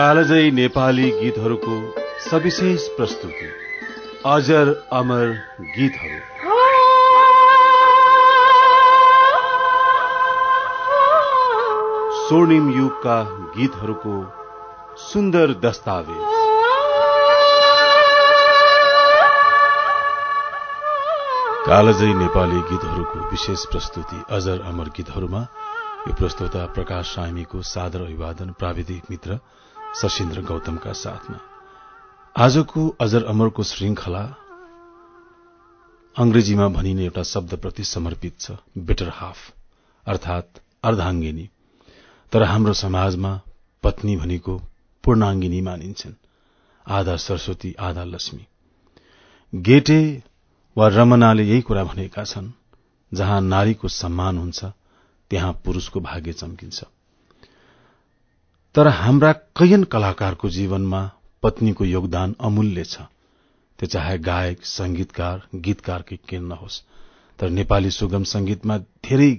कालजै नेपाली गीतहरूको सविशेष प्रस्तुति। अजर अमर गीतहरू। स्वर्णिम युगका गीतहरूको सुन्दर दस्तावेज। कालजै नेपाली गीतहरूको विशेष प्रस्तुति अजर अमर गीतहरूमा। यो प्रस्तुता प्रकाश सामीको सादर अभिवादन प्राविधिक मित्र सशिन्द्र गौतमका साथमा। आजको अजर अमरको श्रृंखला अंग्रेजीमा भनिने एउटा शब्दप्रति समर्पित छ बेटर हाफ अर्थात अर्धाङ्गिनी। तर हाम्रो समाजमा पत्नी भनेको पूर्णाङ्गिनी मानिन्छन् आधा सरस्वती आधा लक्ष्मी। गेटे वा रमनाले यही कुरा भनेका छन् जहाँ नारीको सम्मान हुन्छ त्यहाँ पुरूषको भाग्य चम्किन्छ। तर हाम्रा कैयन कलाकारको जीवनमा पत्नीको योगदान अमूल्य छ। त्यो चाहे गायक संगीतकार गीतकारकै किन नहोस्। तर नेपाली सुगम संगीतमा धेरै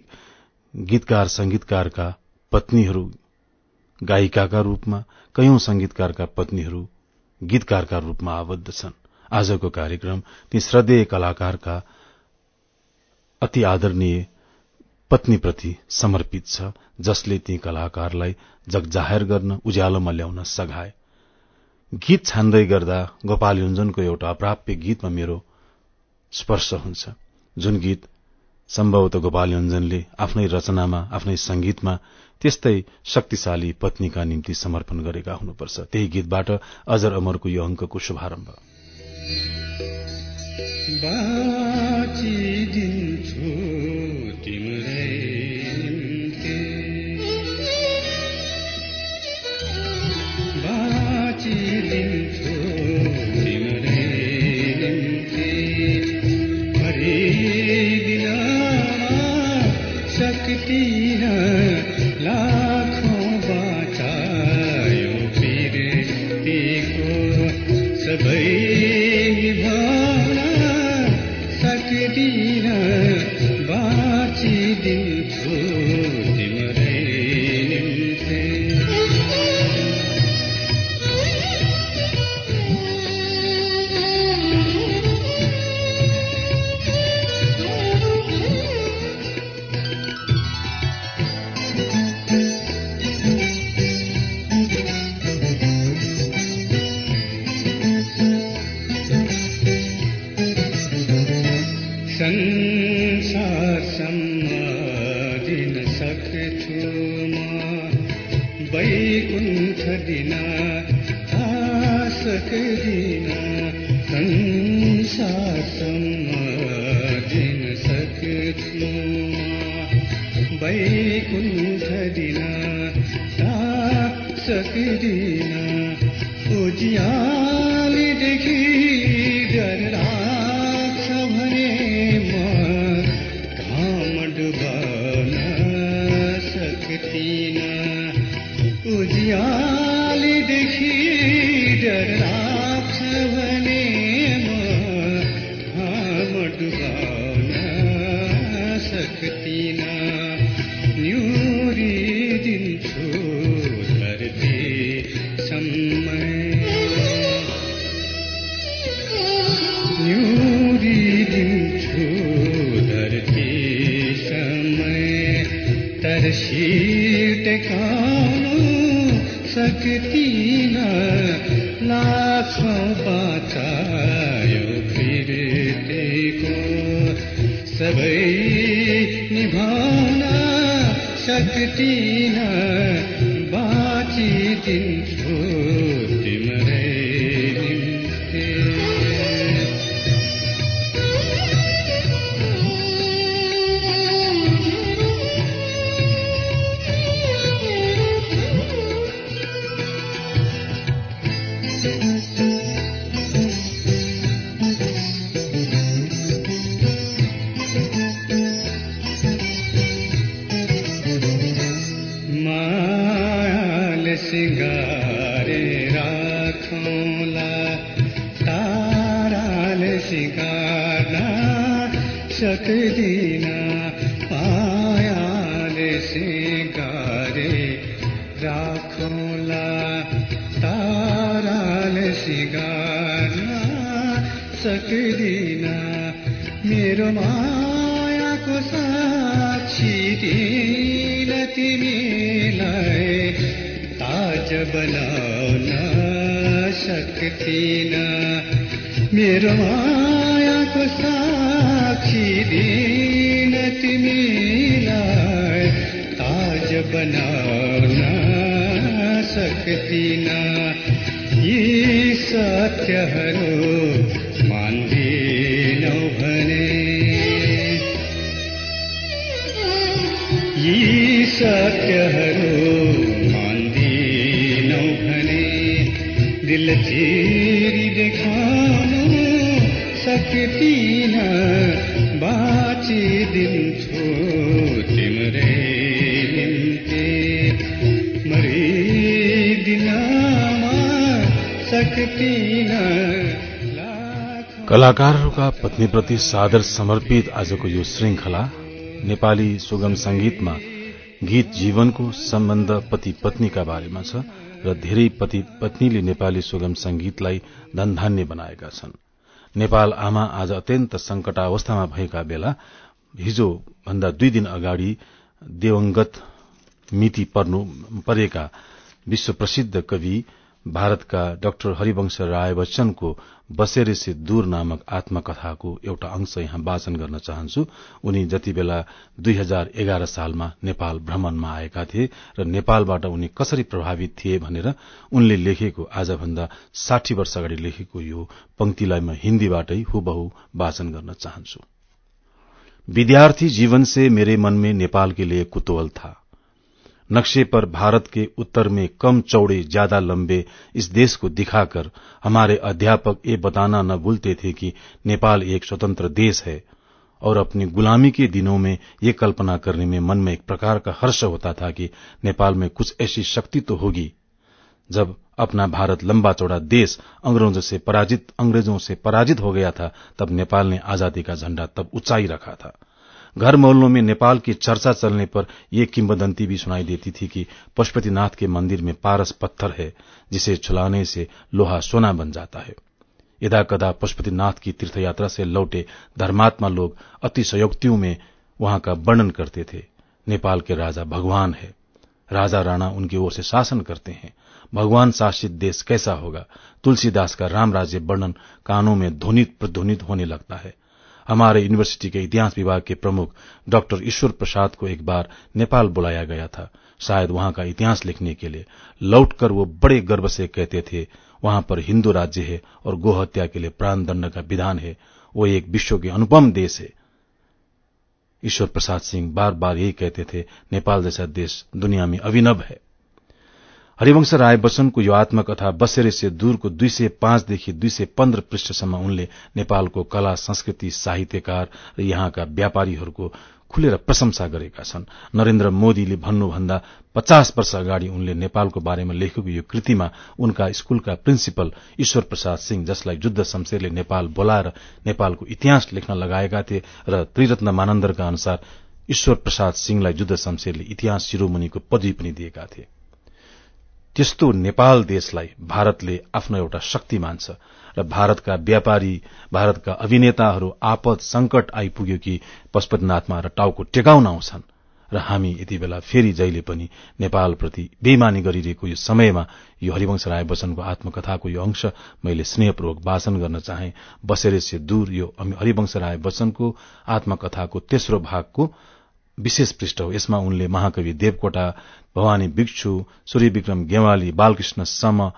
गीतकार संगीतकारका पत्नीहरू गायिकाका रूपमा कैयौं संगीतकारका पत्नीहरू गीतकारका रूपमा आबद्ध छन्। आजको कार्यक्रम ती श्रद्धेय कलाकारका अति आदरणीय पत्नीप्रति समर्पित छ जसले ती कलाकारलाई जगजाहेर गर्न उज्यालोमा ल्याउन सघाए। गीत छान्दै गर्दा गोपाल युञ्जनको एउटा अप्राप्य गीतमा मेरो स्पर्श हुन्छ जुन गीत सम्भवत गोपाल युञ्जनले आफ्नै रचनामा आफ्नै संगीतमा त्यस्तै शक्तिशाली पत्नीका निम्ति समर्पण गरेका हुनुपर्छ। त्यही गीतबाट अजर अमरको यो अंकको शुभारम्भ। तिमीलाई ताज बनाउन सक्दिन मेरो मायाको साक्षी दिन तिमीलाई ताज बनाउन सक्दिन यी सत्यहरू सत्यहरू मान्दिनौ भने दिल चिरी देखाउनु सक्दिन बाँचिदिन्छु तिम्रै निम्ति मरिदिनमा सक्दिन कलाकारहरूका पत्नीप्रति सादर समर्पित आजको यो श्रृंखला नेपाली सुगम संगीतमा गीत जीवनको सम्बन्ध पति पत्नीका बारेमा छ र धेरै पति पत्नीले नेपाली सुगम संगीतलाई धनधान्य बनाएका छन्। नेपाल आमा आज अत्यन्त संकटावस्थामा भएका बेला हिजो भन्दा दुई दिन अगाडि दिवंगत मिति परेका विश्व प्रसिद्ध कवि भारतका डाक्टर हरिवंश राय बच्चनको बसेरे से दूर नामक आत्मकथाको एउटा अंश यहाँ वाचन गर्न चाहन्छु। उनी जति बेला दुई हजार एघार सालमा नेपाल भ्रमणमा आएका थिए र नेपालबाट उनी कसरी प्रभावित थिए भनेर उनले लेखेको आजभन्दा साठी वर्ष अगाडि लेखेको यो पंक्तिलाई म हिन्दीबाटै हुबहु वाचन गर्न चाहन्छु। विद्यार्थी जीवन से मेरे मन में नेपाल के लिए कुतूहल था। नक्शे पर भारत के उत्तर में कम चौड़े, ज़्यादा लंबे, इस देश को दिखाकर हमारे अध्यापक ये बताना न भूलते थे कि नेपाल एक स्वतंत्र देश है। और अपनी गुलामी के दिनों में ये कल्पना करने में मन में एक प्रकार का हर्ष होता था कि नेपाल में कुछ ऐसी शक्ति तो होगी। जब अपना भारत लंबा चौड़ा देश अंग्रेज़ों से पराजित, अंग्रेज़ों से पराजित हो गया था, तब नेपाल ने आज़ादी का झंडा तब ऊंचाई रखा था। घर मोहल्लों में नेपाल की चर्चा चलने पर यह किंवदंती भी सुनाई देती थी कि पशुपतिनाथ के मंदिर में पारस पत्थर है, जिसे छुलाने से लोहा सोना बन जाता है। यदा कदा पशुपतिनाथ की तीर्थयात्रा से लौटे धर्मात्मा लोग अतिशयोक्तियों में वहाँ का वर्णन करते थे। नेपाल के राजा भगवान है। राजा राणा उनकी ओर से शासन करते हैं। भगवान शासित देश कैसा होगा? तुलसीदास का राम राज्य वर्णन कानों में ध्वनित प्रध्वनित होने लगता है। हमारे यूनिवर्सिटी के इतिहास विभाग के प्रमुख डॉक्टर ईश्वर प्रसाद को एक बार नेपाल बुलाया गया था। शायद वहाँ का इतिहास लिखने के लिए लौटकर वो बड़े गर्व से कहते थे, वहाँ पर हिंदू राज्य है और गोहत्या के लिए प्राण दंड का विधान है। वो एक विश्व के अनुपम देश है। ईश्वर प्रसाद सिंह बार बार यही कहते थे, नेपाल जैसा देश दुनिया में अभिनव है। हरिवंश राय बच्चनको यो आत्मकथा बसेरे से दूरको दुई सय पाँचदेखि दुई सय पन्ध्र पृष्ठसम्म उनले नेपालको कला संस्कृति साहित्यकार र यहाँका व्यापारीहरूको खुलेर प्रशंसा गरेका छन्। नरेन्द्र मोदीले भन्नुभन्दा पचास वर्ष अगाडि उनले नेपालको बारेमा लेखेको यो कृतिमा उनका स्कूलका प्रिन्सिपल ईश्वर प्रसाद सिंह जसलाई जुद्ध शमशेरले नेपाल बोलाएर नेपालको इतिहास लेख्न लगाएका थिए र त्रिरत्न मानन्दरका अनुसार ईश्वर प्रसाद सिंहलाई जुद्ध शमशेरले इतिहास शिरोमणिको पदवी पनि दिएका थिए। त्यस्तो नेपाल देशलाई भारतले आफ्नो एउटा शक्ति मान्छ र भारतका व्यापारी भारतका अभिनेताहरू आपद संकट आइपुग्यो कि पशुपतिनाथमा र टाउको टेकाउन आउँछन्। र हामी यति बेला फेरि जहिले पनि नेपालप्रति बेमानी गरिरहेको यो समयमा यो हरिवंश राय बच्चनको आत्मकथाको यो अंश मैले स्नेहपूर्वक वाचन गर्न चाहे। बसेरे से दूर यो हरिवंश राय बच्चनको आत्मकथाको तेस्रो भागको विशेष पृष्ठ हो। यसमा उनले महाकवि देवकोटा भवानी भिक्षु सूर्य विक्रम गेवाली बालकृष्ण सम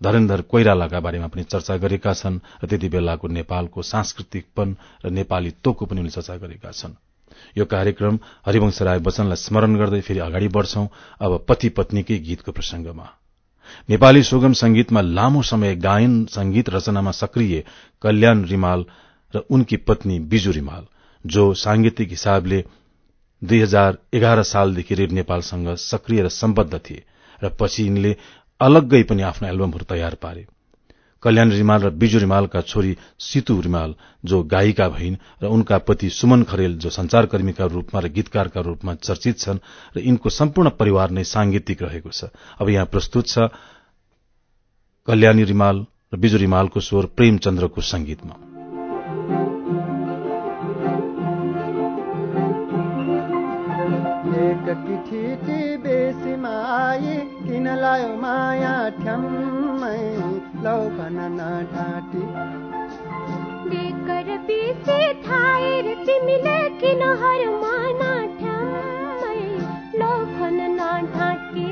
धरेन्द्र कोइरालाका बारेमा पनि चर्चा गरेका छन् र त्यति बेलाको नेपालको सांस्कृतिकपन र नेपाली तोकको पनि उनले चर्चा गरेका छन्। यो कार्यक्रम हरिवंश राय बच्चनलाई स्मरण गर्दै फेरि अगाडि बढ़छौं अब पति पत्नीकै गीतको प्रसंगमा नेपाली सुगम संगीतमा लामो समय गायन संगीत रचनामा सक्रिय कल्याण रिमाल र उनकी पत्नी बिजु रिमाल जो सांगीतिक हिसाबले दुई हजार एघार सालदेखि रेड नेपालसँग सक्रिय र सम्बद्ध थिए र पछि यिनले अलग्गै पनि आफ्ना एल्बमहरू तयार पारे। कल्याण रिमाल र बिजु रिमालका छोरी सितु रिमाल जो गायिका भइन् र उनका पति सुमन खरेल जो संचारकर्मीका रूपमा र गीतकारका रूपमा चर्चित छन् र यिनको सम्पूर्ण परिवार नै सांगीतिक रहेको छ। अब यहाँ प्रस्तुत छ कल्याणी रिमाल र बिजुरी मालको स्वर प्रेमचन्द्रको संगीतमा लायो माया ठ्याम्मै लौ भन न ढाँटी बेकर बेसी थाएर तिमीले किन हर माना ठ्याम्मै लौ भन न ढाँटी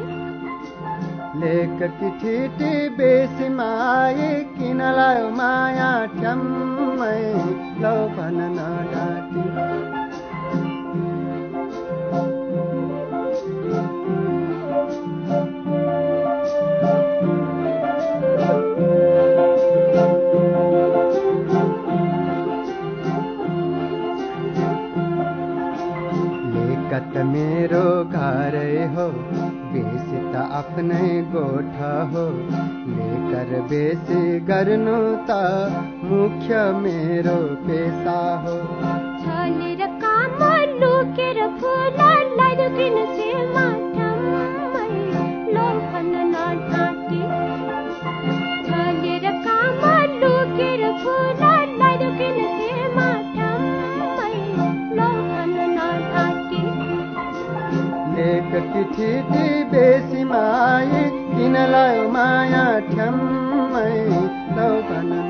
लेक किठी बेसीमा आई किन लायो माया ठ्याम्मै लौ भन न ढाँटी मेरो घरै हो बेसी त आफ्नै गोठ हो। लेकर बेसी गर्नु त मुख्य मेरो पेसा हो। छलेर काम लुकेर फुल लडकिन सेमा किठी बेसी माई किन लायो माया ठ्याम्मै? लौ भन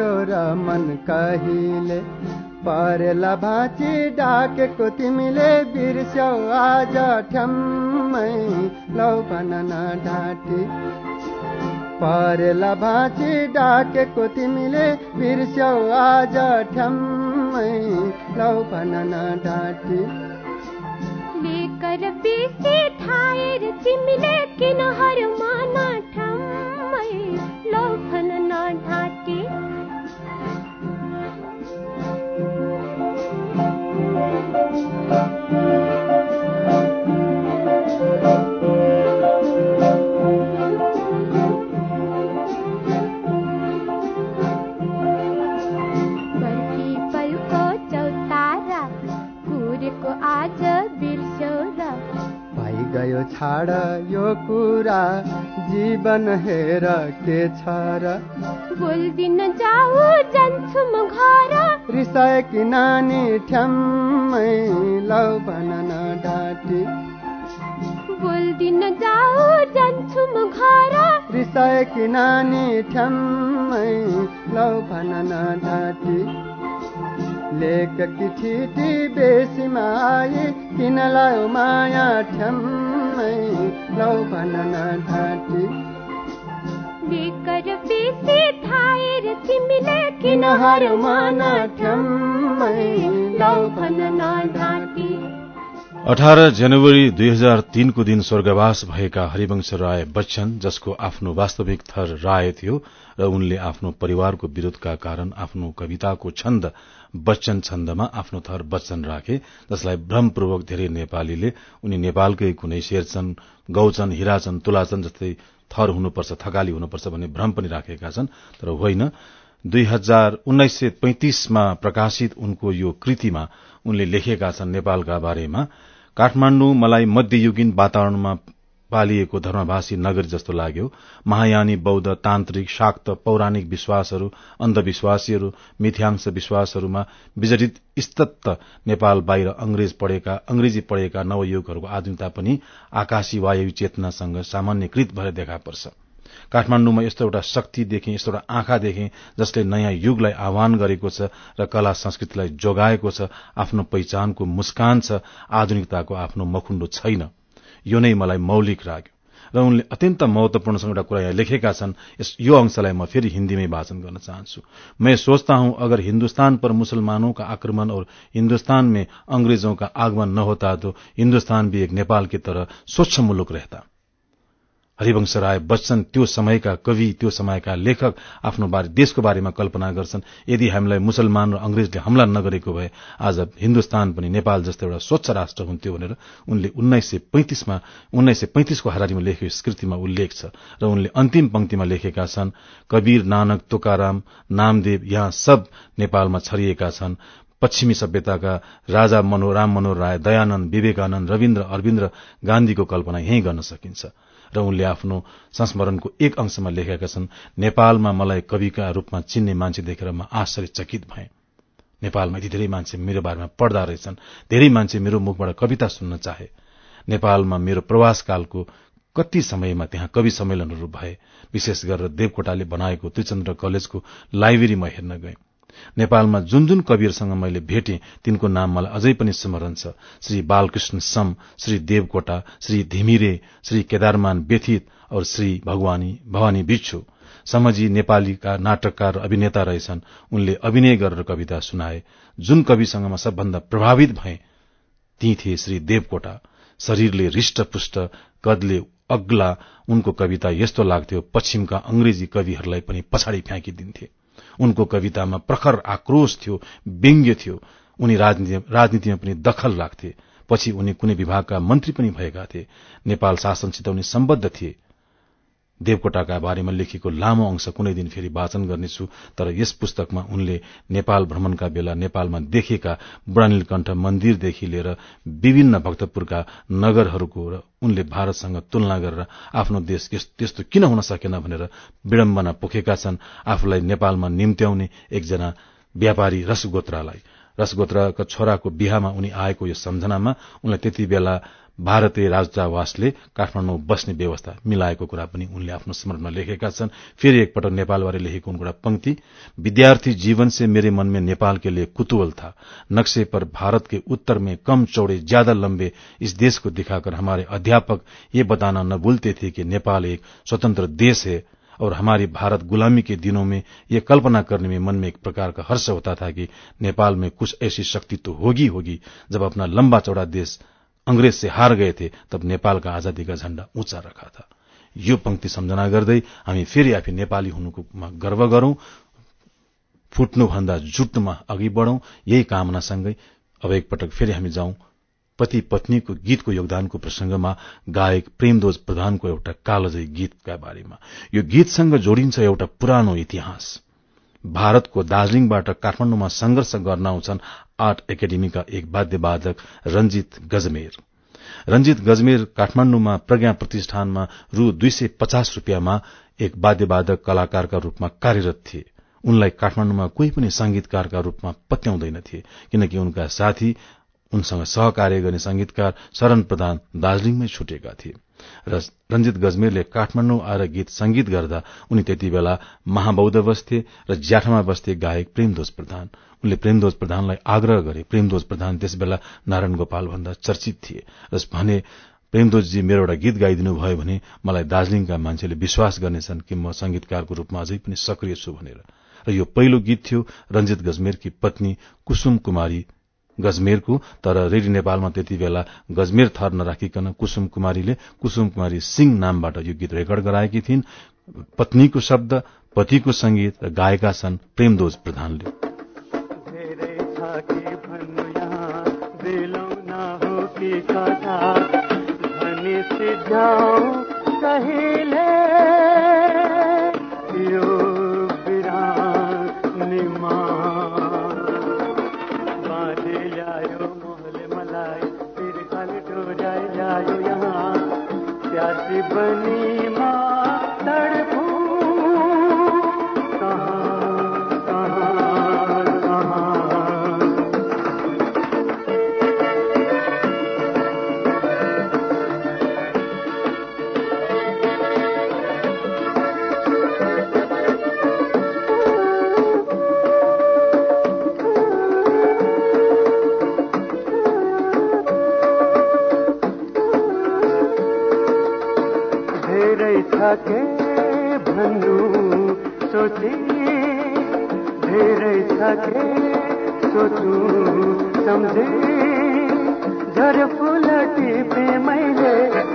झुल्थ्यो र मन कहिले? परेला भाँची डाकेको तिमीले बिर्स्यौ आज ठ्याम्मै लौ भन ढाँटी। परेला भाँची डाकेको तिमीले बिर्स्यौ आज ठ्याम्मै लौ भन ढाँटी। लेकर ठाएर तिमीले किन हर माना ठम्मै लौ भन ढाँटी? छाड यो कुरा जीवन हेर के छ र? बोल्दिन जाऊ जान्छु म घर। रिसाए कि नानी ठ्याम्मै लौ भन न ढाँटी बोल्दिन जाऊ जान्छु म घर। रिसाए कि नानी ठ्याम्मै लौ भन न ढाँटी लेक किठी बेसी माई किन लायो माया ठ्याम्मै? लौ भन न ढाँटी बेकर बेसी थाएर तिमीले किन हर माना ठ्याम्मै लौ अठार जनवरी दुई हजार तीनको दिन स्वर्गवास भएका हरिवंश राय बच्चन जसको आफ्नो वास्तविक थर राय थियो र उनले आफ्नो परिवारको विरोधका कारण आफ्नो कविताको छन्द बच्चन छन्दमा आफ्नो थर बच्चन राखे जसलाई भ्रमपूर्वक धेरै नेपालीले उनी नेपालकै कुनै शेरचन गौचन हिराचन तुलाचन जस्तै थर हुनुपर्छ थकाली हुनुपर्छ भन्ने भ्रम पनि राखेका छन्। तर होइन दुई हजार उन्नाइस सय पैंतिसमा प्रकाशित उनको यो कृतिमा उनले लेखेका छन् नेपालका बारेमा काठमाण्डु मलाई मध्ययुगीन वातावरणमा पालिएको धर्मभाषी नगरी जस्तो लाग्यो। महायानी बौद्ध तान्त्रिक शाक्त पौराणिक विश्वासहरू अन्धविश्वासीहरू मिथ्यांश विश्वासहरूमा विजडित स्तब्ध नेपाल बाहिर अंग्रेज पढेका अंग्रेजी पढेका नवयुगहरूको आधुनिकता पनि आकाशी वायु चेतनासँग सामान्यकृत भएर देखा पर्छ। काठमाण्डुमा यस्तो एउटा शक्ति देखे यस्तो एउटा आँखा देखे जसले नयाँ युगलाई आह्वान गरेको छ र कला संस्कृतिलाई जोगाएको छ आफ्नो पहिचानको मुस्कान छ आधुनिकताको आफ्नो मखुण्डो छैन। यो नै मलाई मौलिक लाग्यो र उनले अत्यन्त महत्वपूर्णसँग एउटा कुरा यहाँ लेखेका छन्। यो अंशलाई म फेरि हिन्दीमै वाचन गर्न चाहन्छु। मैं सोचता हूं अगर हिन्दुस्तान पर मुसलमानों का आक्रमण और हिन्दुस्तान में आगमन न होता तो हिन्दुस्तान भी एक नेपाल की तरह स्वच्छ मुलुक रहता। हरिवंश राय बच्चन त्यो समयका कवि त्यो समयका लेखक आफ्नो बारे देशको बारेमा कल्पना गर्छन्। यदि हामीलाई मुसलमान र अंग्रेजले हमला नगरेको भए आज हिन्दुस्तान पनि नेपाल जस्तो एउटा स्वच्छ राष्ट्र हुन्थ्यो भनेर उनले उन्नाइस सय पैंतिसमा उन्नाइस सय पैंतिसको हरारीमा लेखेको स्कृतिमा उल्लेख छ र उनले अन्तिम पंक्तिमा लेखेका छन् कबीर नानक तोकाराम नामदेव यहाँ सब नेपालमा छरिएका छन्। पश्चिमी सभ्यताका राजा मनो राम मनोहर राय दयानन्द विवेकानन्द रविन्द्र अरविन्द्र गान्धीको कल्पना यही गर्न सकिन्छ। र उनले आफ्नो संस्मरणको एक अंशमा लेखेका छन् नेपालमा मलाई कविका रूपमा चिन्ने मान्छे देखेर म आश्चर्यचकित भए। नेपालमा यति धेरै मान्छे मेरो बारेमा पढ्दा रहेछन् धेरै मान्छे मेरो मुखबाट कविता सुन्न चाहे। नेपालमा मेरो प्रवासकालको कति समयमा त्यहाँ कवि सम्मेलनहरू भए विशेष गरेर देवकोटाले बनाएको त्रिचन्द्र कलेजको लाइब्रेरी म हेर्न गएँ। नेपालमा जुन जुन कविहरूसँग मैले भेटे तिनको नाम मलाई अझै पनि स्मरण छ। श्री बालकृष्ण सम श्री देवकोटा श्री धिमिरे श्री केदारमान व्यथित और श्री भगवानी भवानी बिच्छु। समझी नेपालीका नाटककार अभिनेता रहेछन्। उनले अभिनय गरेर कविता सुनाए। जुन कविसँग म सबभन्दा प्रभावित भए ती थिए श्री देवकोटा। शरीरले हृष्टपुष्ट कदले अग्ला उनको कविता यस्तो लाग्थ्यो पश्चिमका अंग्रेजी कविहरूलाई पनि पछाडि फ्याँकिदिन्थे। उनको कवितामा प्रखर आक्रोश थियो व्यङ्ग्य थियो। उनी राजनीतिमा पनि दखल राख्थे पछि उनी कुनै विभागका मन्त्री पनि भएका थिए। नेपाल शासनसित उनी सम्बद्ध थिए। देवकोटाका बारेमा लेखिएको लामो अंश कुनै दिन फेरि वाचन गर्नेछु तर यस पुस्तकमा उनले नेपाल भ्रमणका बेला नेपालमा देखेका बुढानीलकण्ठ मन्दिरदेखि लिएर विभिन्न भक्तपुरका नगरहरूको र उनले भारतसँग तुलना गरेर आफ्नो देश त्यस्तो किन हुन सकेन भनेर विडम्बना पोखेका छन् आफूलाई नेपालमा निम्त्याउने एकजना व्यापारी रसगोत्रालाई। रसगोत्राका छोराको बिहामा उनी आएको यो सम्झनामा उनलाई त्यति बेला भारतीय राजदूतावासले काठमाडौँ बस्ने व्यवस्था मिलाएको कुरा पनि उनले आफ्नो स्मरणमा लेखेका छन्। फेरि एकपटक नेपालबारे लेखेको उनको पंक्ति, विद्यार्थी जीवन से मेरे मन में नेपाल के लिए कुतूहल था। नक्शे पर भारत के उत्तर में कम चौड़े, ज़्यादा लंबे इस देश को दिखाकर हमारे अध्यापक ये बताना न भूलते थे कि नेपाल एक स्वतंत्र देश है और हमारी भारत गुलामी के दिनों में ये कल्पना करने में मन में एक प्रकार का हर्ष होता था कि नेपाल में कुछ ऐसी शक्ति तो होगी होगी जब अपना लंबा चौड़ा देश अंग्रेज से हार गए थे तब नेपालका आजादीका झण्डा ऊँचा रखा था। यो पंक्ति सम्झना गर्दै हामी फेरि आफै नेपाली हुनुको गर्व गरौं फुट्नुभन्दा जुट्नुमा अघि बढ़ौं। यही कामनासँगै अब एकपटक फेरि हामी जाउँ पति पत्नीको गीतको योगदानको प्रसंगमा गायक प्रेमदोज प्रधानको एउटा कालजयी गीतका बारेमा। यो गीतसँग जोडिन्छ एउटा पुरानो इतिहास। भारतको दार्जीलिङबाट काठमाडौँमा संघर्ष गर्न आउँछन् आर्ट एकाडेमीका एक वाद्यवादक रंजित गजमेर। रंजित गजमेर काठमाण्डुमा प्रज्ञा प्रतिष्ठानमा रू दुई सय पचास रूपियाँमा एक वाद्यवादक कलाकारका रूपमा कार्यरत थिए। उनलाई काठमाण्डुमा कोही पनि संगीतकारका रूपमा पत्याउँदैनथे किनकि उनका साथी उनसँग सहकार्य गर्ने संगीतकार शरण प्रधान दार्जीलिङमै छुटेका थिए। र रंजित गजमेरले काठमाडौँ आएर गीत संगीत गर्दा उनी त्यति बेला महाबौद्ध बस्थे र ज्याठामा बस्थे गायक प्रेमदोज प्रधान। उनले प्रेमदोज प्रधानलाई आग्रह गरे। प्रेमदोज प्रधान त्यसबेला नारायण गोपाल भन्दा चर्चित थिए र भने प्रेमदोजजी मेरो एउटा गीत गाइदिनु भयो भने मलाई दार्जीलिङका मान्छेले विश्वास गर्नेछन् कि म संगीतकारको रूपमा अझै पनि सक्रिय छु भनेर। र यो पहिलो गीत थियो रंजित गजमेरकी पत्नी कुसुम कुमारी गजमेरको तर रेडियो नेपालमा त्यति बेला गजमेर थर नराखिकन कुसुम कुमारीले कुसुम कुमारी सिंह नामबाट यो गीत रेकर्ड गराएकी थिइन्। पत्नीको शब्द पतिको संगीत र गाएका छन् प्रेमदोज प्रधानले। कहिले यो थके भन्नु सोचे धेरै थके सोचु सम्झे झर फुल टिपे मैले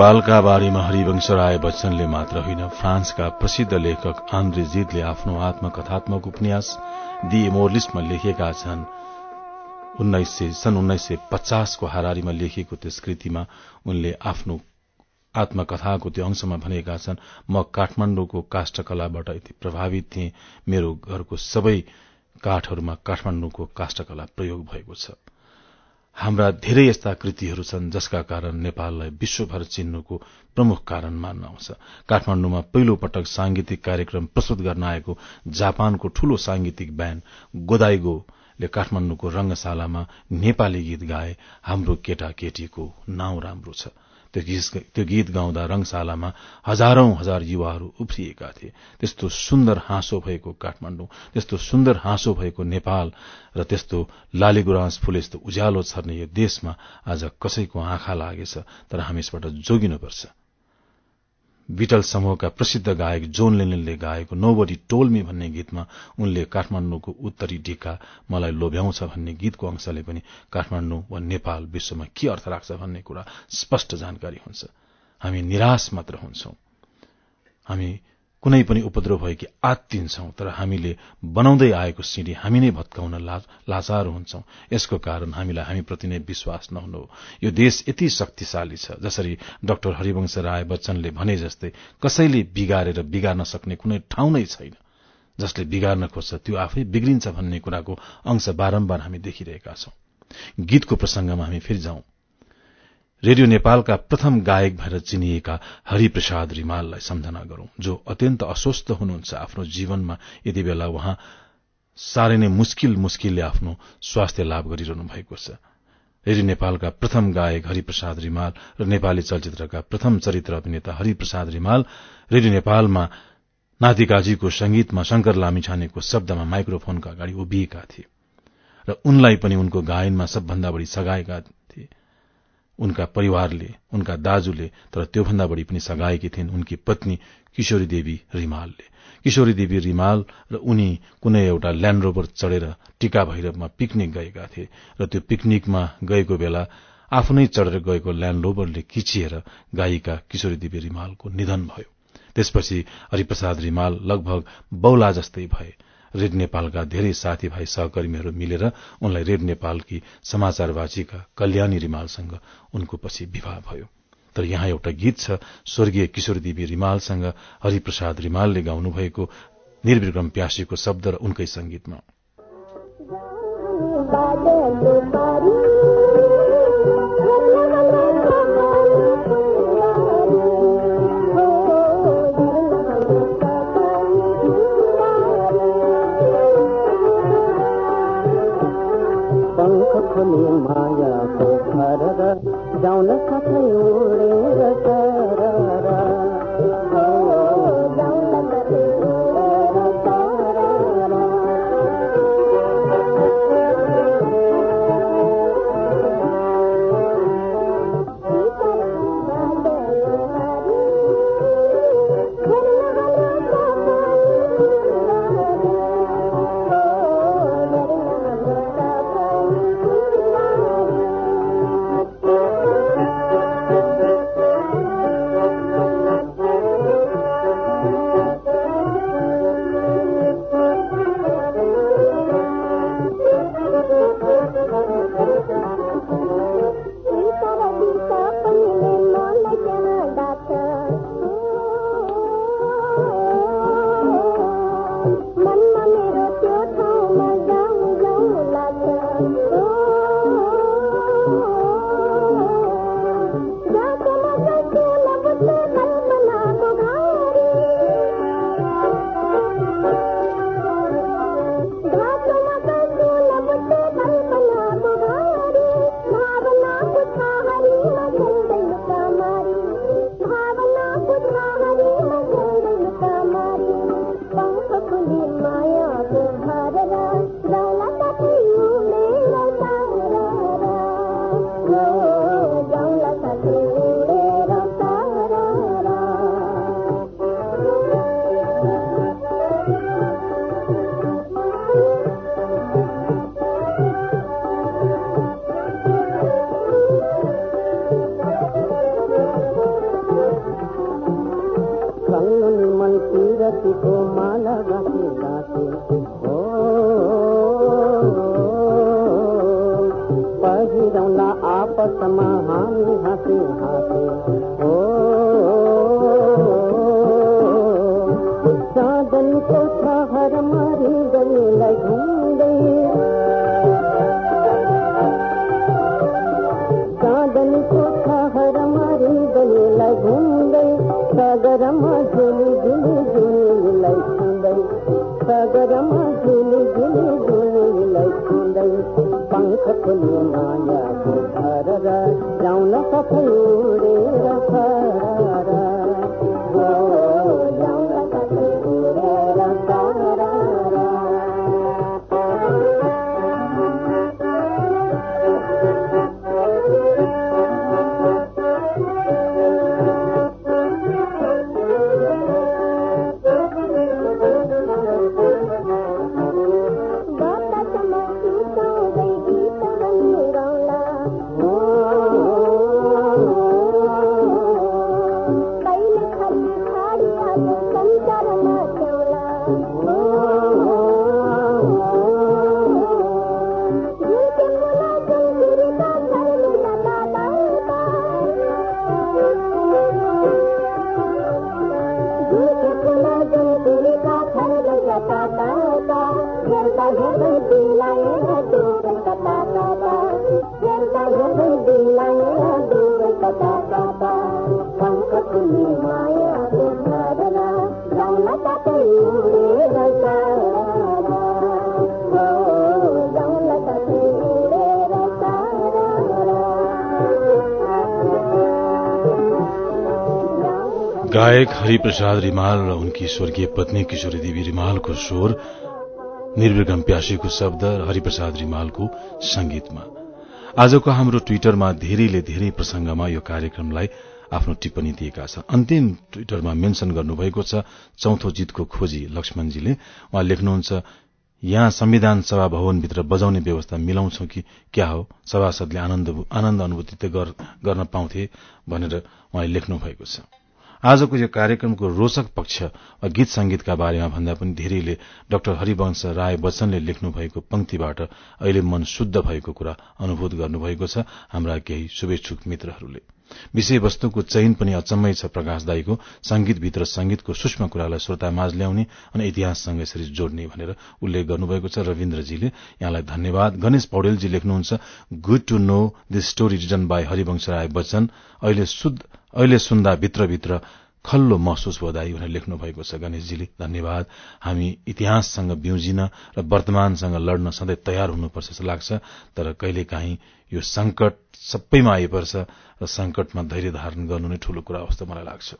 नेपालका बारेमा हरिवंश राय बच्चनले मात्र होइन फ्रान्सका प्रसिद्ध लेखक आन्द्रे जितले आफ्नो आत्मकथात्मक उपन्यास दि इमोरलिस्टमा लेखेका छन्। सन् उन्नाइस सय पचासको हारारीमा लेखिएको त्यस कृतिमा उनले आफ्नो आत्मकथाको त्यो अंशमा भनेका छन् म काठमाण्डुको काष्ठकलाबाट यति प्रभावित थिएँ मेरो घरको सबै काठहरूमा काठमाण्डुको काष्ठकला प्रयोग भएको छ। हाम्रा धेरै यस्ता कृतिहरू छन् जसका कारण नेपाललाई विश्वभर चिन्नुको प्रमुख कारण मान्न आउँछ। काठमाण्डुमा पहिलो पटक सांगीतिक कार्यक्रम प्रस्तुत गर्न आएको जापानको ठूलो सांगीतिक ब्याण्ड गोदाइगोले काठमाण्डुको रंगशालामा नेपाली गीत गाए। हाम्रो केटा केटीको नाउँ राम्रो छ। त्यो गीत गाउँदा रंगशालामा हजारौं हजार युवाहरू उफ्रिएका थिए। त्यस्तो सुन्दर हाँसो भएको काठमाण्डु त्यस्तो सुन्दर हाँसो भएको नेपाल र त्यस्तो लालीगुराँस फुले जस्तो उज्यालो छर्ने यो देशमा आज कसैको आँखा लागेछ तर हामी यसबाट जोगिनुपर्छ। बिटल समूहका प्रसिद्ध गायक जोन लेननले गाएको नोबडी टोलमी भन्ने गीतमा उनले काठमाण्डुको उत्तरी ढिका मलाई लोभ्याउँछ भन्ने गीतको अंशले पनि काठमाण्डु वा नेपाल विश्वमा के अर्थ राख्छ भन्ने कुरा स्पष्ट जानकारी हुन्छ। हामी निराश मात्र हुन्छौं। हामी कुनै पनि उपद्रव भयो कि आत्तिन्छौं तर हामीले बनाउँदै आएको सिंढी हामी नै भत्काउन लाचार हुन्छौं। यसको कारण हामीलाई हामीप्रति नै विश्वास नहुनु यो देश यति शक्तिशाली छ जसरी डाक्टर हरिवंश राय बच्चनले भने जस्तै कसैले बिगारेर बिगार्न सक्ने कुनै ठाउँ नै छैन। जसले बिगार्न खोज्छ त्यो आफै बिग्रिन्छ भन्ने कुराको अंश बारम्बार हामी देखिरहेका छौं। गीतको प्रसंगमा हामी फेरि जाउँ। रेडियो नेपालका प्रथम गायक भएर चिनिएका हरिप्रसाद रिमाललाई सम्झना गरौं जो अत्यन्त अस्वस्थ हुनुहुन्छ आफ्नो जीवनमा। यति बेला उहाँ साह्रै नै मुस्किल मुस्किलले आफ्नो स्वास्थ्य लाभ गरिरहनु भएको छ। रेडियो नेपालका प्रथम गायक हरिप्रसाद रिमाल र नेपाली चलचित्रका प्रथम चरित्र अभिनेता हरिप्रसाद रिमाल रेडियो नेपालमा नातिकाजीको संगीतमा शंकर लामिछानेको शब्दमा माइक्रोफोनका अगाडि उभिएका थिए। र उनलाई पनि उनको गायनमा सबभन्दा बढ़ी सघाएका उनका परिवारले उनका दाजुले तर त्योभन्दा बढ़ी पनि सघाएकी थिइन् उनकी पत्नी किशोरी देवी रिमालले। किशोरी देवी रिमाल र उनी कुनै एउटा ल्याण्ड रोभर चढ़ेर टीका भैरवमा पिकनिक गएका थिए र त्यो पिकनिकमा गएको बेला आफ्नै चढ़ेर गएको ल्याण्ड रोभरले किचिएर गायिका किशोरी देवी रिमालको निधन भयो। त्यसपछि हरिप्रसाद रिमाल लगभग बौला जस्तै भए। रेड नेपालका धेरै साथीभाइ सहकर्मीहरू मिलेर उनलाई रेड नेपालकी समाचारवाचिका कल्याणी रिमालसँग उनको पछि विवाह भयो। तर यहाँ एउटा गीत छ स्वर्गीय किशोर देवी रिमालसँग हरिप्रसाद रिमालले गाउनुभएको निर्विक्रम प्यासीको शब्द र उनकै संगीतमा माया को भर जाउन सबै उडेर हरिप्रसाद रिमाल र उनकी स्वर्गीय पत्नी किशोरी देवी रिमालको स्वर निर्विगम प्यासीको शब्द र हरिप्रसाद रिमालको संगीतमा। आजको हाम्रो ट्विटरमा धेरैले धेरै प्रसंगमा यो कार्यक्रमलाई आफ्नो टिप्पणी दिएका छन्। अन्तिम ट्विटरमा मेन्सन गर्नुभएको छ चौथो जितको खोजी लक्ष्मणजीले। उहाँ लेख्नुहुन्छ यहाँ संविधान सभा भवनभित्र बजाउने व्यवस्था मिलाउँछौ कि क्या हो? सभासदले आनन्द आनन्द अनुभूति गर्न पाउँथे भनेर उहाँले लेख्नु भएको छ। आजको यो कार्यक्रमको रोचक पक्ष वा गीत संगीतका बारेमा भन्दा पनि धेरैले डाक्टर हरिवंश राय बच्चनले लेख्नु भएको पंक्तिबाट अहिले मन शुद्ध भएको कुरा अनुभूत गर्नुभएको छ। हाम्रा केही शुभेच्छुक मित्रहरूले। विषयवस्तुको चयन पनि अचम्मै छ प्रकाश दाईको। संगीतभित्र संगीतको सूक्ष्म कुरालाई श्रोता माझ ल्याउने अनि इतिहाससँग यसरी जोड्ने भनेर उल्लेख गर्नुभएको छ रविन्द्रजीले। यहाँलाई धन्यवाद। गणेश पौडेलजी लेख्नुहुन्छ good to know this story written by Harivansh Rai Bachchan. अहिले सुन्दा भित्रभित्र खल्लो महसुस बधाई भनेर लेख्नु भएको छ गणेशजीले। धन्यवाद। हामी इतिहाससँग ब्युजिन र वर्तमानसँग लड्न सधैँ तयार हुनुपर्छ जस्तो लाग्छ तर कहिलेकाहीँ यो संकट सबैमा आइपर्छ र संकटमा धैर्य धारण गर्नु नै ठूलो कुरा जस्तो मलाई लाग्छ।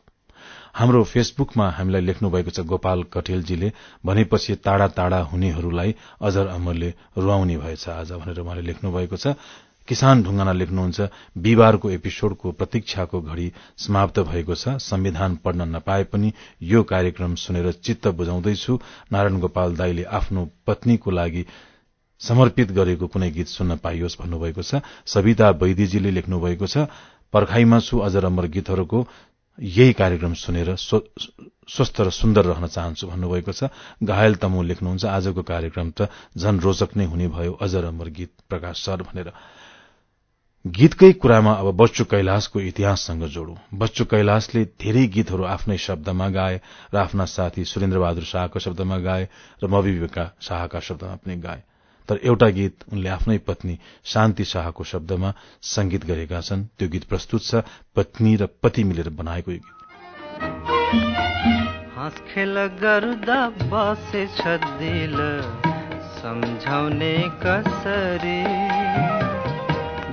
हाम्रो फेसबुकमा हामीलाई लेख्नु भएको छ गोपाल कटेलजीले भनेपछि टाढा टाढा हुनेहरूलाई अजर अमरले रुवाउने भएछ आज भनेर उहाँले लेख्नु भएको छ। किसान ढुङ्गाना लेख्नुहुन्छ बिहिबारको एपिसोडको प्रतीक्षाको घड़ी समाप्त भएको छ। संविधान पढ्न नपाए पनि यो कार्यक्रम सुनेर चित्त बुझाउँदैछु। नारायण गोपाल दाईले आफ्नो पत्नीको लागि समर्पित गरेको कुनै गीत सुन्न पाइयोस् भन्नुभएको छ। सविता वैदीजीले लेख्नु भएको छ पर्खाईमा छु अझ अमर गीतहरूको यही कार्यक्रम सुनेर स्वस्थ र सुन्दर रहन चाहन्छु भन्नुभएको छ। घायल तमु लेख्नुहुन्छ आजको कार्यक्रम त झन रोचक नै हुने भयो। अजर अमर गीत प्रकाश सर भनेर। गीतकै कुरामा अब बच्चु कैलाशको इतिहाससँग जोडौं। बच्चु कैलाशले धेरै गीतहरू आफ्नै शब्दमा गाए र आफ्ना साथी सुरेन्द्र बहादुर शाहको शब्दमा गाए र मविवेका शाहका शब्दमा पनि गाए। तर एउटा गीत उनले आफ्नै पत्नी शान्ति शाहको शब्दमा संगीत गरेका छन्। त्यो गीत प्रस्तुत छ पत्नी र पति मिलेर बनाएको यो गीत।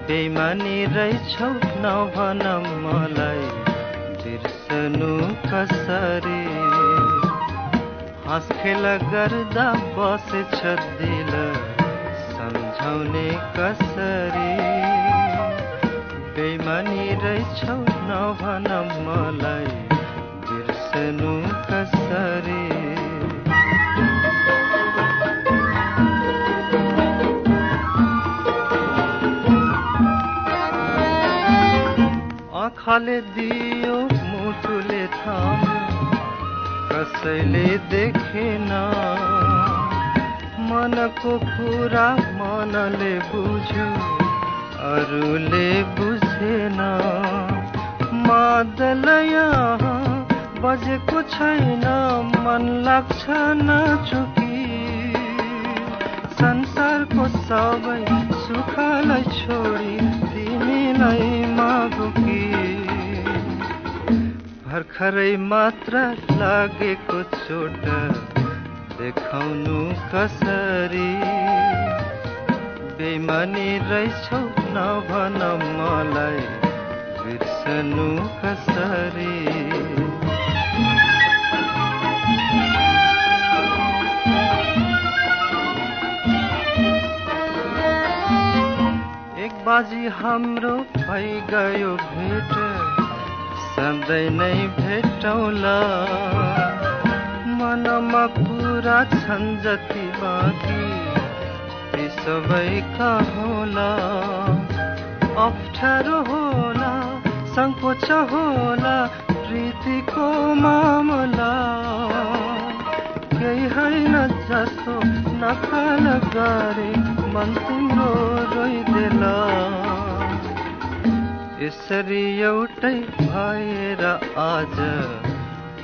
बेमानी रहेछौ नभन मलाई बिर्सनु कसरी? हाँस खेल गर्दा बसेछ दिल सम्झाउने कसरी? बेमानी रहेछौ नभन मलाई आँखाले दियो मुटुले थाम्यो कसैले देखेन। मनको कुरा मनले बुझ्यो अरूले बुझेन। मादल बजेको छैन मन लाग्छ नचुकी संसारको सबै सुखलाई छोडी तिमीलाई मागुकी भर्खरै मात्र लागेको चोट देखाउनु कसरी? बेमानी रहेछौ नभन मलाई बिर्सनु कसरी? एक बाजी हाम्रो भइगयो भेट। सधैँ नै भेटौला। मनमा कुरा छन् जति बाँकी ती सबै होला? अप्ठ्यारो होला सङ्कोच होला प्रीतिको मामला। केही होइन जस्तो नकाल गरे मन रोइदेला। यसरी एउटै भएर आज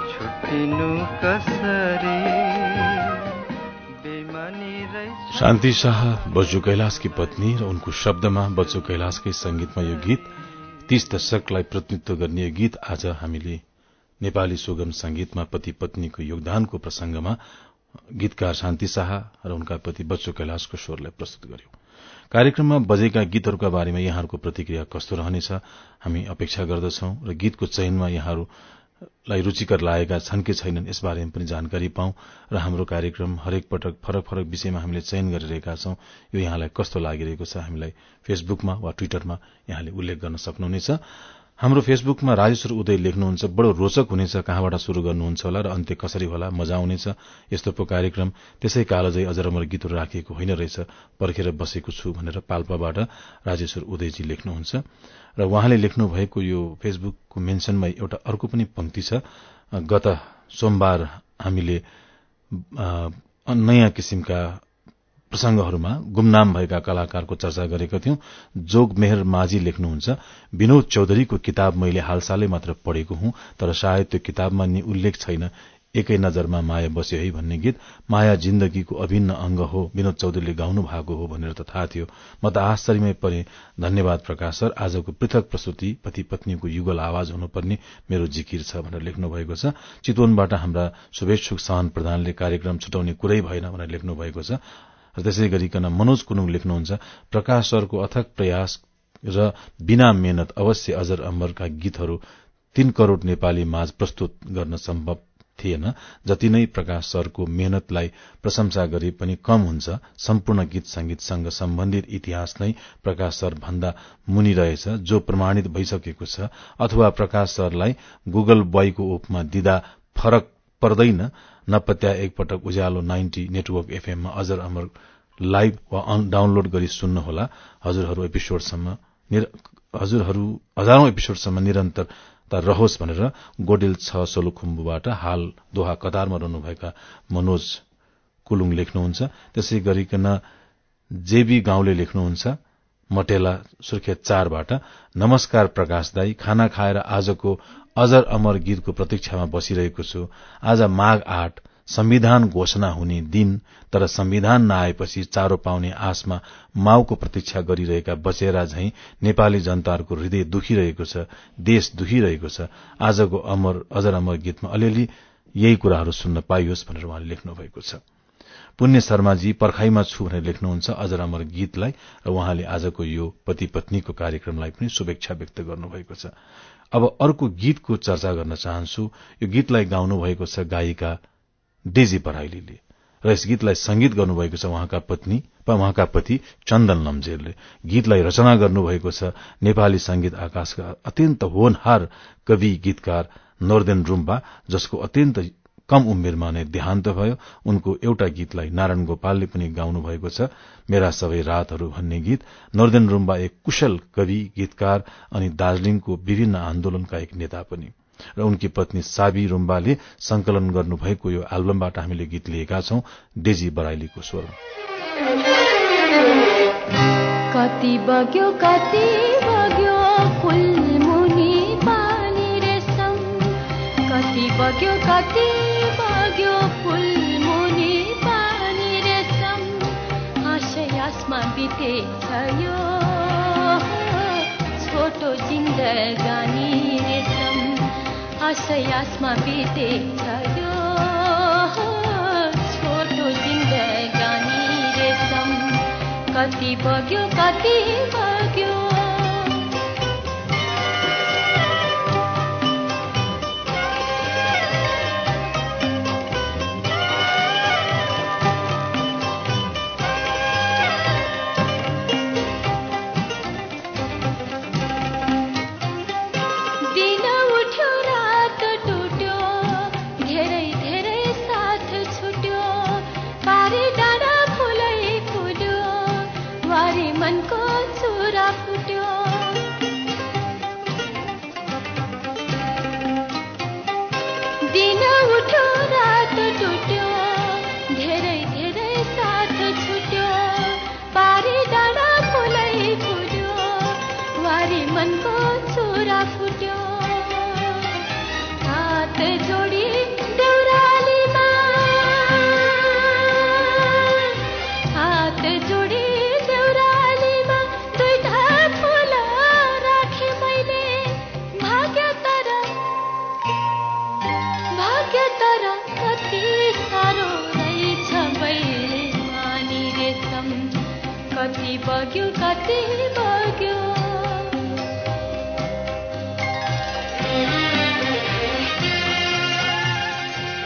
छुट्टिनु कसरी? शान्ति शाह बजु कैलाशकी पत्नी र उनको शब्दमा बच्चु कैलाशकै संगीतमा यो गीत तीस दशकलाई प्रतिनिधित्व गर्ने यो गीत आज हामीले नेपाली सुगम संगीतमा पति पत्नीको योगदानको प्रसंगमा गीतकार शान्ति शाह र उनका पति बच्चु कैलाशको स्वरलाई प्रस्तुत गर्यौं। कार्यक्रममा बजेका गीतहरूका बारेमा यहाँहरूको प्रतिक्रिया कस्तो रहनेछ हामी अपेक्षा गर्दछौ र गीतको चयनमा यहाँहरूलाई रूचिकर लागेका छन् कि छैनन् यसबारेमा पनि जानकारी पाऊ र हाम्रो कार्यक्रम हरेक पटक फरक फरक विषयमा हामीले चयन गरिरहेका छौं। यो यहाँलाई कस्तो लागिरहेको छ हामीलाई फेसबुकमा वा ट्विटरमा यहाँले उल्लेख गर्न सक्नुहुनेछ। हाम्रो फेसबुकमा राजेश्वर उदय लेख्नुहुन्छ बडो रोचक हुनेछ कहाँबाट शुरू गर्नुहुन्छ होला र अन्त्य कसरी होला? मजा आउनेछ। यस्तो पो कार्यक्रम त्यसै कालजै अजरमर गीतहरू राखिएको होइन रहेछ। पर्खेर बसेको छु भनेर पाल्पाबाट राजेश्वर उदयजी लेख्नुहुन्छ। र उहाँले लेख्नु भएको यो फेसबुकको मेन्सनमा एउटा अर्को पनि पंक्ति छ। गत सोमबार हामीले नयाँ किसिमका प्रसंगहरूमा गुमनाम भएका कलाकारको चर्चा गरेका थियौं। जोग मेहर माझी लेख्नुहुन्छ विनोद चौधरीको किताब मैले हालसालै मात्र पढेको हुँ तर सायद त्यो किताबमा नि उल्लेख छैन। एकै नजरमा माया बस्यो है भन्ने गीत माया जिन्दगीको अभिन्न अंग हो विनोद चौधरीले गाउनु भएको हो भनेर त थाहा थियो। म त आश्चर्यमै परे। धन्यवाद प्रकाश सर आजको पृथक प्रस्तुति पति पत्नीको युगल आवाज हुनुपर्ने मेरो जिकिर छ भनेर लेख्नु भएको छ। चितवनबाट हाम्रा शुभेच्छुक सहन प्रधानले कार्यक्रम छुटाउने कुरै भएन भनेर लेख्नु भएको छ। र त्यसै गरिकन मनोज कुनुङ लेख्नुहुन्छ प्रकाश सरको अथक प्रयास र बिना मेहनत अवश्य अजर अमरका गीतहरू तीन करोड़ नेपाली माझ प्रस्तुत गर्न सम्भव थिएन। जति नै प्रकाश सरको मेहनतलाई प्रशंसा गरे पनि कम हुन्छ। सम्पूर्ण गीत संगीतसँग सम्बन्धित इतिहास नै प्रकाश सर भन्दा मुनि रहेछ जो प्रमाणित भइसकेको छ। अथवा प्रकाश सरलाई गुगल बोयको ओपमा दिँदा फरक पर्दैन। नपत्या एकपटक उज्यालो नाइन्टी नेटवर्क एफएममा अजर अमर लाइभ वा डाउनलोड गरी सुन्नुहोला। हजुरहरू एपिसोडसम्म हजुरहरू हजारौं एपिसोडसम्म निरन्तर रहोस् भनेर गोडेल छ सोलुखुम्बुबाट हाल दोहा कतारमा रहनुभएका मनोज कुलुङ लेख्नुहुन्छ। त्यसै गरिकन जेबी गाउँले लेख्नुहुन्छ। मटेला सुर्खेत चारबाट। नमस्कार प्रकाश दाई खाना खाएर आजको अजर अमर गीतको प्रतीक्षामा बसिरहेको छु। आज माघ आठ संविधान घोषणा हुने दिन तर संविधान नआएपछि चारो पाउने आशमा माउको प्रतीक्षा गरिरहेका बचेरा झैं नेपाली जनताहरूको हृदय दुखिरहेको छ देश दुखिरहेको छ। आजको अमर अजर अमर गीतमा अलिअलि यही कुराहरू सुन्न पाइयोस् भनेर उहाँले लेख्नु भएको छ। पुण्य शर्माजी पर्खाईमा छु भनेर लेख्नुहुन्छ अजर अमर गीतलाई र उहाँले आजको यो पति पत्नीको कार्यक्रमलाई पनि शुभेच्छा व्यक्त गर्नुभएको छ। अब अर्को गीतको चर्चा गर्न चाहन्छु। यो गीतलाई गाउनु भएको छ गायिका डेजी बराइलीले र यस गीतलाई संगीत गर्नुभएको छ उहाँका पत्नी उहाँका पति चन्दन लम्जेरले। गीतलाई रचना गर्नुभएको छ नेपाली संगीत आकाशका अत्यन्त होनहार कवि गीतकार नोर्देन रूम्बा जसको अत्यन्त कम उमेरमा नै देहान्त भयो। उनको एउटा गीतलाई नारायण गोपालले पनि गाउनु भएको छ। मेरा सबै रातहरू भन्ने गीत नोर्देन रूम्बा एक कुशल कवि गीतकार अनि दार्जीलिङको विभिन्न आन्दोलनका एक नेता पनि। र उनकी पत्नी साबी रुम्बाले संकलन गर्नुभएको यो एल्बमबाट हामीले गीत लिएका छौं डेजी बराइलीको स्वर। बितेछ यो छोटो जिन्दगानी रेशम आशयासमा बितेछ यो छोटो जिन्दगानी रेशम कति बग्यो कति बग्यो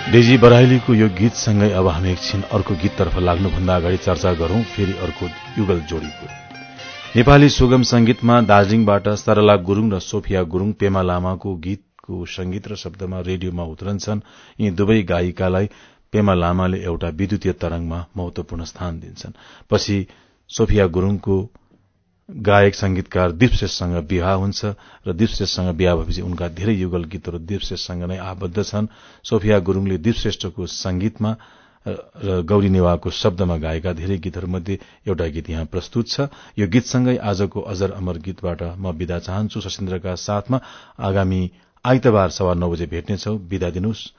डेजी बराइलीको यो गीतसँगै अब हामी एकछिन अर्को गीततर्फ लाग्नुभन्दा अगाडि चर्चा गरौं फेरि अर्को युगल जोडीको। नेपाली सुगम संगीतमा दार्जीलिङबाट सरला गुरूङ र सोफिया गुरूङ पेमा लामाको गीतको संगीत र शब्दमा रेडियोमा उत्रन्छन्। यी दुवै गायिकालाई पेमा लामाले एउटा विद्युतीय तरंगमा महत्वपूर्ण स्थान दिन्छन्। पछि सोफिया गुरूङको गायक संगीतकार दीपश्रेष्ठसँग विवाह हुन्छ र दीपश्रेष्ठसँग विवाह भएपछि उनका धेरै युगल गीतहरू दीपश्रेष्ठसँग नै आबद्ध छन्। सोफिया गुरूङले दीपश्रेष्ठको संगीतमा र गौरी नेवाको शब्दमा गाएका धेरै गीतहरूमध्ये एउटा गीत यहाँ प्रस्तुत छ। यो गीतसँगै आजको अजर अमर गीतबाट म विदा चाहन्छु। सशिन्द्रका साथमा आगामी आइतबार सवा नौ बजे भेट्नेछौ। विदा दिनुहोस्।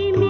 me.